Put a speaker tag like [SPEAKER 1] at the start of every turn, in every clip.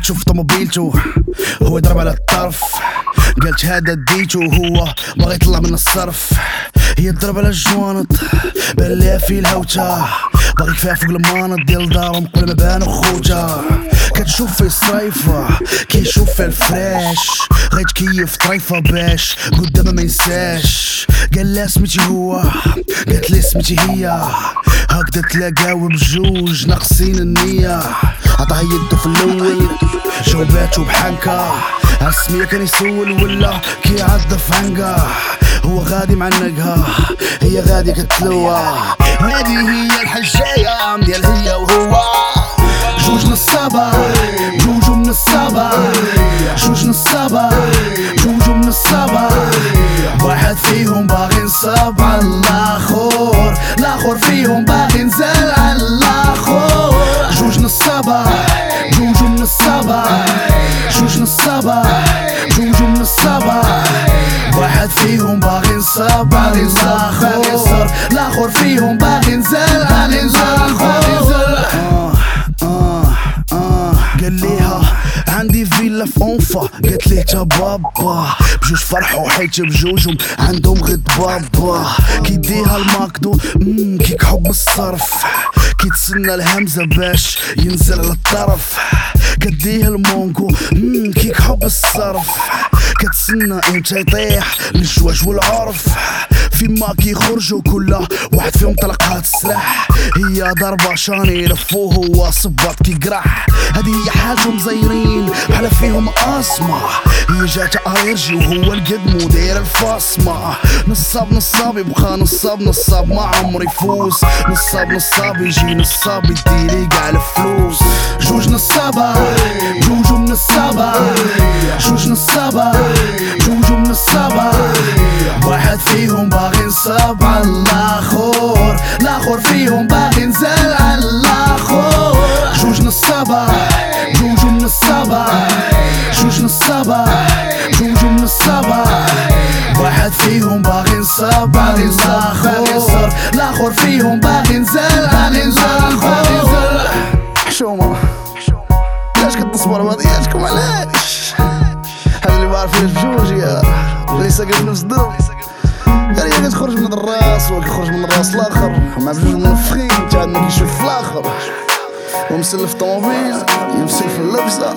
[SPEAKER 1] تشوف طوموبيلته هو يضرب على الطرف. قالت هذا ديتو هو باغي يطلع من الصرف. هي تضرب على الجوانط بان في الهوتا باغي كفايه فوق المانط ديال دارهم قبل ما بانو خوتا كتشوف في الصيفة كيشوف في الفريش. غيتكيف طريفة باش قدامه ما ينساش. قال لها سميتي هو قالت لي سميتي هي. هكذا تلاقاو بجوج ناقصين النية. يدو في الأول. جاوباتو بحنكة عالسمية كان يسول ولا كيعضف عنقة هو غادي معنقها هي غادي كتلوى. هذه هي الحجاية ديال هي وهو. جوج نصابة. جوج من الصابة جوج نصابة جوج من الصابة واحد فيهم باغي نصاب على الآخر الآخر فيهم باغي نزال على الآخر. جوج نصابة جوج من الصابة جوج نصابة جوج من الصابة واحد فيهم باغي نصاب على الآخر الآخر فيهم باغي نزال على الآخر. آه آه آه. قال ليها عندي فيلا في أنفا قالت تا بابا. بجوج فرحوا حيت بجوجهم عندهم غد بابا. كيديها الماكدو مم كيك حب الصرف. كيتسنى الهمزة باش ينزل على الطرف. كديه المونكو مم كيك حب الصرف. كتسنى إمتى يطيح الجواج والعرف. فيما كيخرجوا كل واحد فيهم طلقها السلاح. هي ضربة شاني لفوه هو صباط كيقرح. هذه هي حاجة مزيرين بحال فيهم أسمى هي جات أرجي وهو القدمو داير الفاصمة. نصاب نصاب يبقى نصاب نصاب ما عمري يفوز. نصاب نصاب يجي نصاب يديلي قاع الفلوس. جوج نصابة جوج من الصابة جوج نصابة جوج من الصابة واحد فيهم باغي نصاب على الآخر الآخر فيهم باغي نزال على الآخر. جوج نصابة جوج من الصابة جوج نصابة جوج من الصابة واحد فيهم باغي نصاب على الآخر. الآخر فيهم باغي نزال على ليس قد نفس الدرب قال هي كتخرج من الراس وكيخرج من الراس الآخر مع بجوج منفخين انت عندنا كيشوف في الآخر. ومسلف طوموبيل في اللبسة.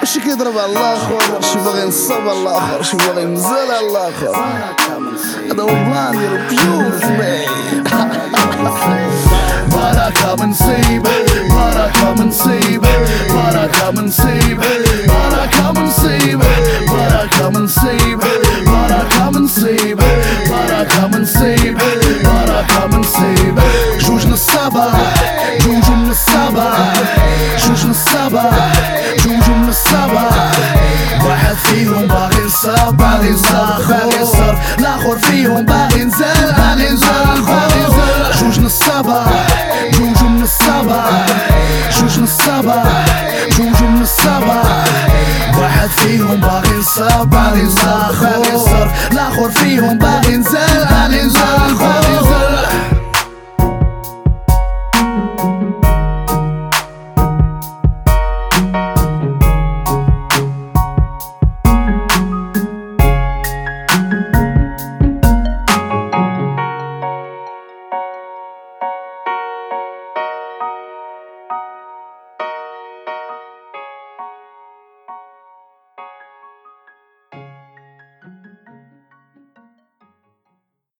[SPEAKER 1] ماشي كيضرب على الآخر شي باغي ينصب على الآخر شي باغي ينزل على الآخر. هذا هو البلان ديالو بجوج بركة من سيبة بركة من سيبة بركة من سيبة الآخر الآخر فيهم باغي نزال باغي نزال جوج نصابة جوج من الصابة جوج نصابة جوج من الصابة واحد فيهم باغي نصاب باغي الآخر الآخر فيهم باغي نزال باغي نزال.